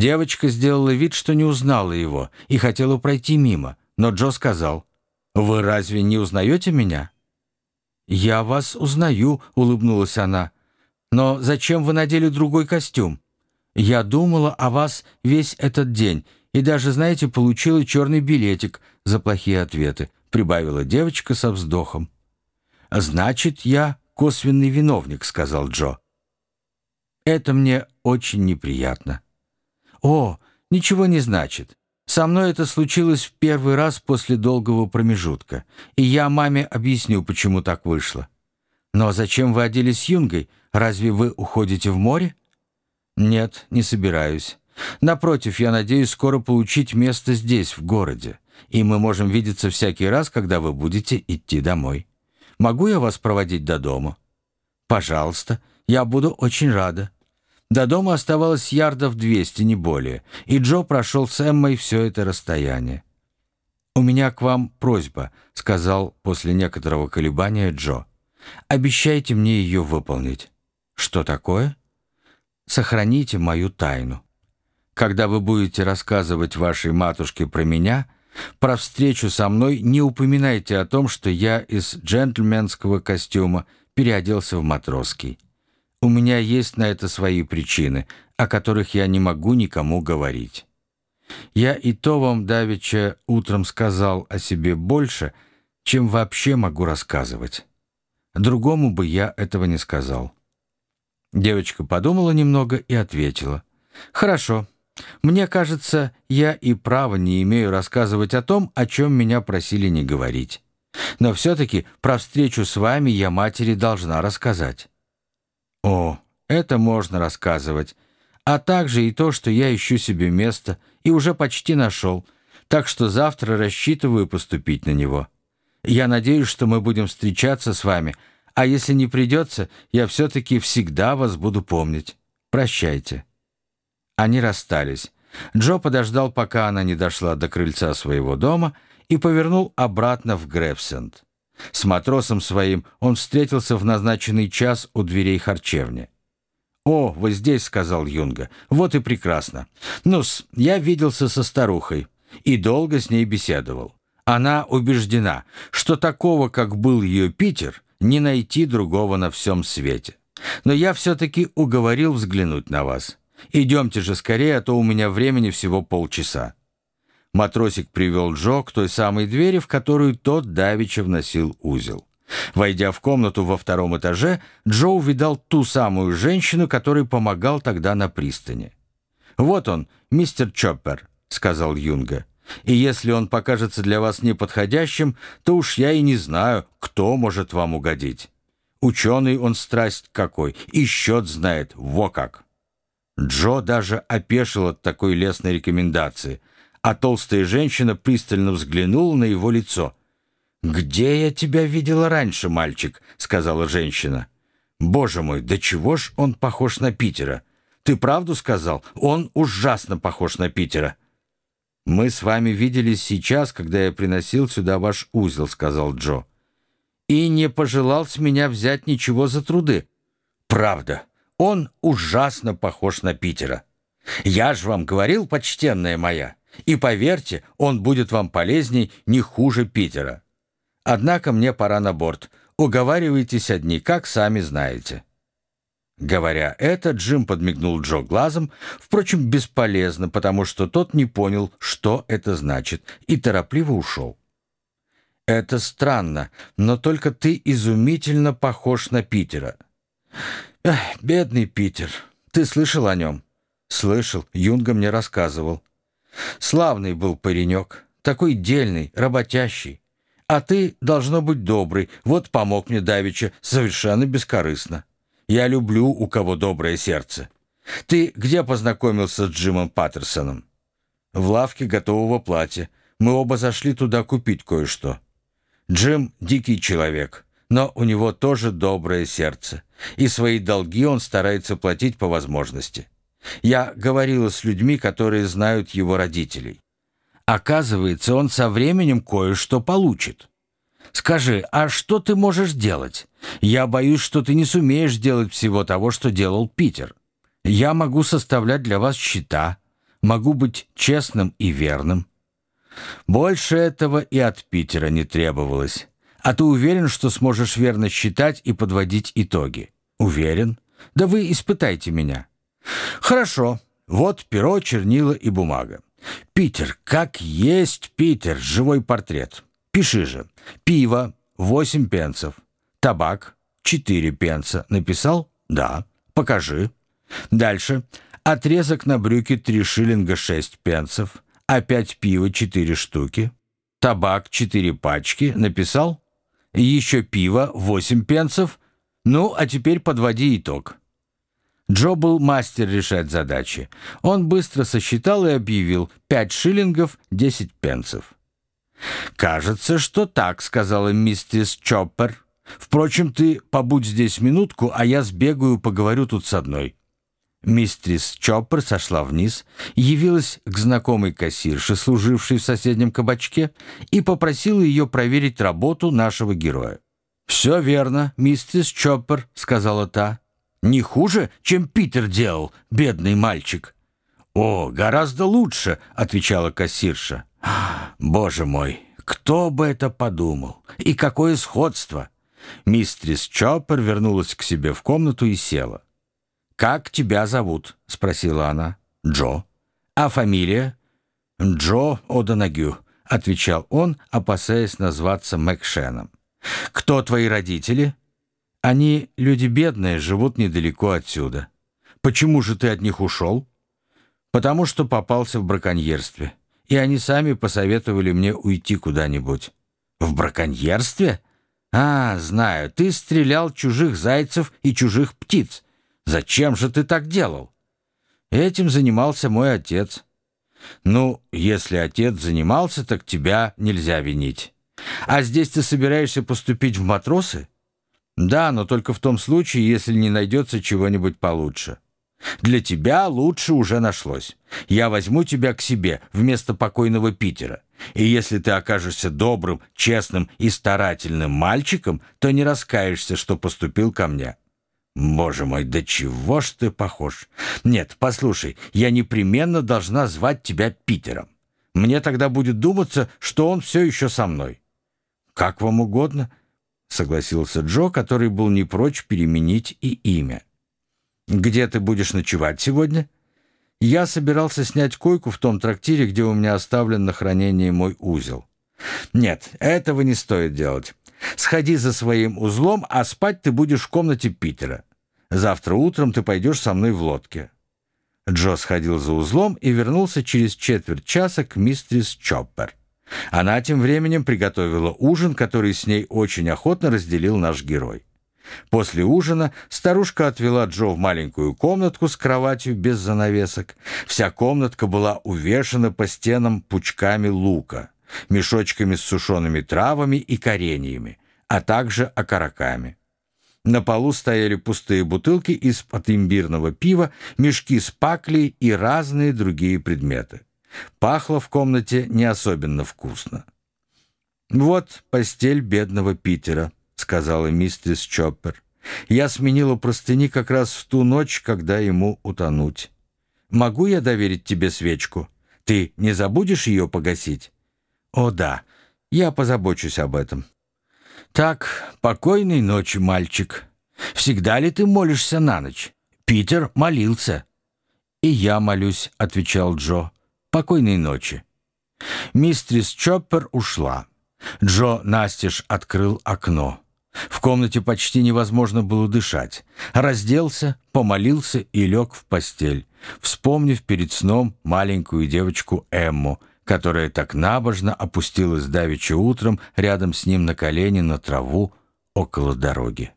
Девочка сделала вид, что не узнала его и хотела пройти мимо, но Джо сказал, «Вы разве не узнаете меня?» «Я вас узнаю», — улыбнулась она. «Но зачем вы надели другой костюм? Я думала о вас весь этот день и даже, знаете, получила черный билетик за плохие ответы», — прибавила девочка со вздохом. «Значит, я косвенный виновник», — сказал Джо. «Это мне очень неприятно». «О, ничего не значит. Со мной это случилось в первый раз после долгого промежутка, и я маме объясню, почему так вышло. Но зачем вы оделись юнгой? Разве вы уходите в море?» «Нет, не собираюсь. Напротив, я надеюсь скоро получить место здесь, в городе, и мы можем видеться всякий раз, когда вы будете идти домой. Могу я вас проводить до дома?» «Пожалуйста, я буду очень рада». До дома оставалось ярдов 200, не более, и Джо прошел с Эммой все это расстояние. «У меня к вам просьба», — сказал после некоторого колебания Джо. «Обещайте мне ее выполнить». «Что такое?» «Сохраните мою тайну. Когда вы будете рассказывать вашей матушке про меня, про встречу со мной не упоминайте о том, что я из джентльменского костюма переоделся в матросский». У меня есть на это свои причины, о которых я не могу никому говорить. Я и то вам давеча утром сказал о себе больше, чем вообще могу рассказывать. Другому бы я этого не сказал. Девочка подумала немного и ответила. «Хорошо. Мне кажется, я и права не имею рассказывать о том, о чем меня просили не говорить. Но все-таки про встречу с вами я матери должна рассказать. О, это можно рассказывать. А также и то, что я ищу себе место и уже почти нашел, так что завтра рассчитываю поступить на него. Я надеюсь, что мы будем встречаться с вами, а если не придется, я все-таки всегда вас буду помнить. Прощайте». Они расстались. Джо подождал, пока она не дошла до крыльца своего дома и повернул обратно в Грефсенд. С матросом своим он встретился в назначенный час у дверей харчевни. «О, вы здесь», — сказал Юнга. «Вот и прекрасно. Ну-с, я виделся со старухой и долго с ней беседовал. Она убеждена, что такого, как был ее Питер, не найти другого на всем свете. Но я все-таки уговорил взглянуть на вас. Идемте же скорее, а то у меня времени всего полчаса». Матросик привел Джо к той самой двери, в которую тот давеча вносил узел. Войдя в комнату во втором этаже, Джо увидал ту самую женщину, которой помогал тогда на пристани. «Вот он, мистер Чоппер», — сказал Юнга. «И если он покажется для вас неподходящим, то уж я и не знаю, кто может вам угодить. Ученый он страсть какой, и счет знает, во как». Джо даже опешил от такой лестной рекомендации — а толстая женщина пристально взглянула на его лицо. «Где я тебя видела раньше, мальчик?» — сказала женщина. «Боже мой, да чего ж он похож на Питера? Ты правду сказал? Он ужасно похож на Питера». «Мы с вами виделись сейчас, когда я приносил сюда ваш узел», — сказал Джо. «И не пожелал с меня взять ничего за труды». «Правда, он ужасно похож на Питера. Я ж вам говорил, почтенная моя». И поверьте, он будет вам полезней не хуже Питера. Однако мне пора на борт. Уговаривайтесь одни, как сами знаете». Говоря это, Джим подмигнул Джо глазом, впрочем, бесполезно, потому что тот не понял, что это значит, и торопливо ушел. «Это странно, но только ты изумительно похож на Питера». Эх, «Бедный Питер, ты слышал о нем?» «Слышал, Юнга мне рассказывал». Славный был паренек, такой дельный, работящий. А ты, должно быть, добрый, вот помог мне давеча совершенно бескорыстно. Я люблю, у кого доброе сердце. Ты где познакомился с Джимом Паттерсоном? В лавке готового платья. Мы оба зашли туда купить кое-что. Джим — дикий человек, но у него тоже доброе сердце, и свои долги он старается платить по возможности. Я говорила с людьми, которые знают его родителей. Оказывается, он со временем кое-что получит. Скажи, а что ты можешь делать? Я боюсь, что ты не сумеешь делать всего того, что делал Питер. Я могу составлять для вас счета. Могу быть честным и верным. Больше этого и от Питера не требовалось. А ты уверен, что сможешь верно считать и подводить итоги? Уверен. Да вы испытайте меня. Хорошо. Вот перо, чернила и бумага. Питер, как есть Питер, живой портрет. Пиши же. Пиво, 8 пенсов. Табак, 4 пенса. Написал? Да. Покажи. Дальше. Отрезок на брюки 3 шиллинга 6 пенсов. Опять пиво 4 штуки. Табак 4 пачки. Написал? Еще пиво 8 пенсов. Ну, а теперь подводи итог. Джо был мастер решать задачи. Он быстро сосчитал и объявил 5 шиллингов 10 пенсов. «Кажется, что так», — сказала миссис Чоппер. «Впрочем, ты побудь здесь минутку, а я сбегаю, поговорю тут с одной». Мистрис Чоппер сошла вниз, явилась к знакомой кассирше, служившей в соседнем кабачке, и попросила ее проверить работу нашего героя. «Все верно, мистрис Чоппер», — сказала та. «Не хуже, чем Питер делал, бедный мальчик». «О, гораздо лучше», — отвечала кассирша. «Боже мой, кто бы это подумал? И какое сходство!» Мистрис Чоппер вернулась к себе в комнату и села. «Как тебя зовут?» — спросила она. «Джо». «А фамилия?» «Джо О'Донагю», — отвечал он, опасаясь назваться Мэкшеном. «Кто твои родители?» «Они люди бедные, живут недалеко отсюда». «Почему же ты от них ушел?» «Потому что попался в браконьерстве, и они сами посоветовали мне уйти куда-нибудь». «В браконьерстве?» «А, знаю, ты стрелял чужих зайцев и чужих птиц». Зачем же ты так делал? Этим занимался мой отец. Ну, если отец занимался, так тебя нельзя винить. А здесь ты собираешься поступить в матросы? Да, но только в том случае, если не найдется чего-нибудь получше. Для тебя лучше уже нашлось. Я возьму тебя к себе вместо покойного Питера. И если ты окажешься добрым, честным и старательным мальчиком, то не раскаешься, что поступил ко мне. «Боже мой, да чего ж ты похож? Нет, послушай, я непременно должна звать тебя Питером. Мне тогда будет думаться, что он все еще со мной». «Как вам угодно», — согласился Джо, который был не прочь переменить и имя. «Где ты будешь ночевать сегодня?» «Я собирался снять койку в том трактире, где у меня оставлен на хранение мой узел». «Нет, этого не стоит делать. Сходи за своим узлом, а спать ты будешь в комнате Питера. Завтра утром ты пойдешь со мной в лодке». Джо сходил за узлом и вернулся через четверть часа к мистерис Чоппер. Она тем временем приготовила ужин, который с ней очень охотно разделил наш герой. После ужина старушка отвела Джо в маленькую комнатку с кроватью без занавесок. Вся комнатка была увешана по стенам пучками лука мешочками с сушеными травами и кореньями, а также окороками. На полу стояли пустые бутылки из-под имбирного пива, мешки с паклей и разные другие предметы. Пахло в комнате не особенно вкусно. «Вот постель бедного Питера», — сказала миссис Чоппер. «Я сменила простыни как раз в ту ночь, когда ему утонуть. Могу я доверить тебе свечку? Ты не забудешь ее погасить?» «О да, я позабочусь об этом». «Так, покойной ночи, мальчик. Всегда ли ты молишься на ночь?» Питер молился. «И я молюсь», — отвечал Джо. «Покойной ночи». Мистрис Чоппер ушла. Джо настежь открыл окно. В комнате почти невозможно было дышать. Разделся, помолился и лег в постель, вспомнив перед сном маленькую девочку Эмму, которая так набожно опустилась давеча утром рядом с ним на колени на траву около дороги.